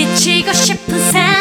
미치고 싶은 사람.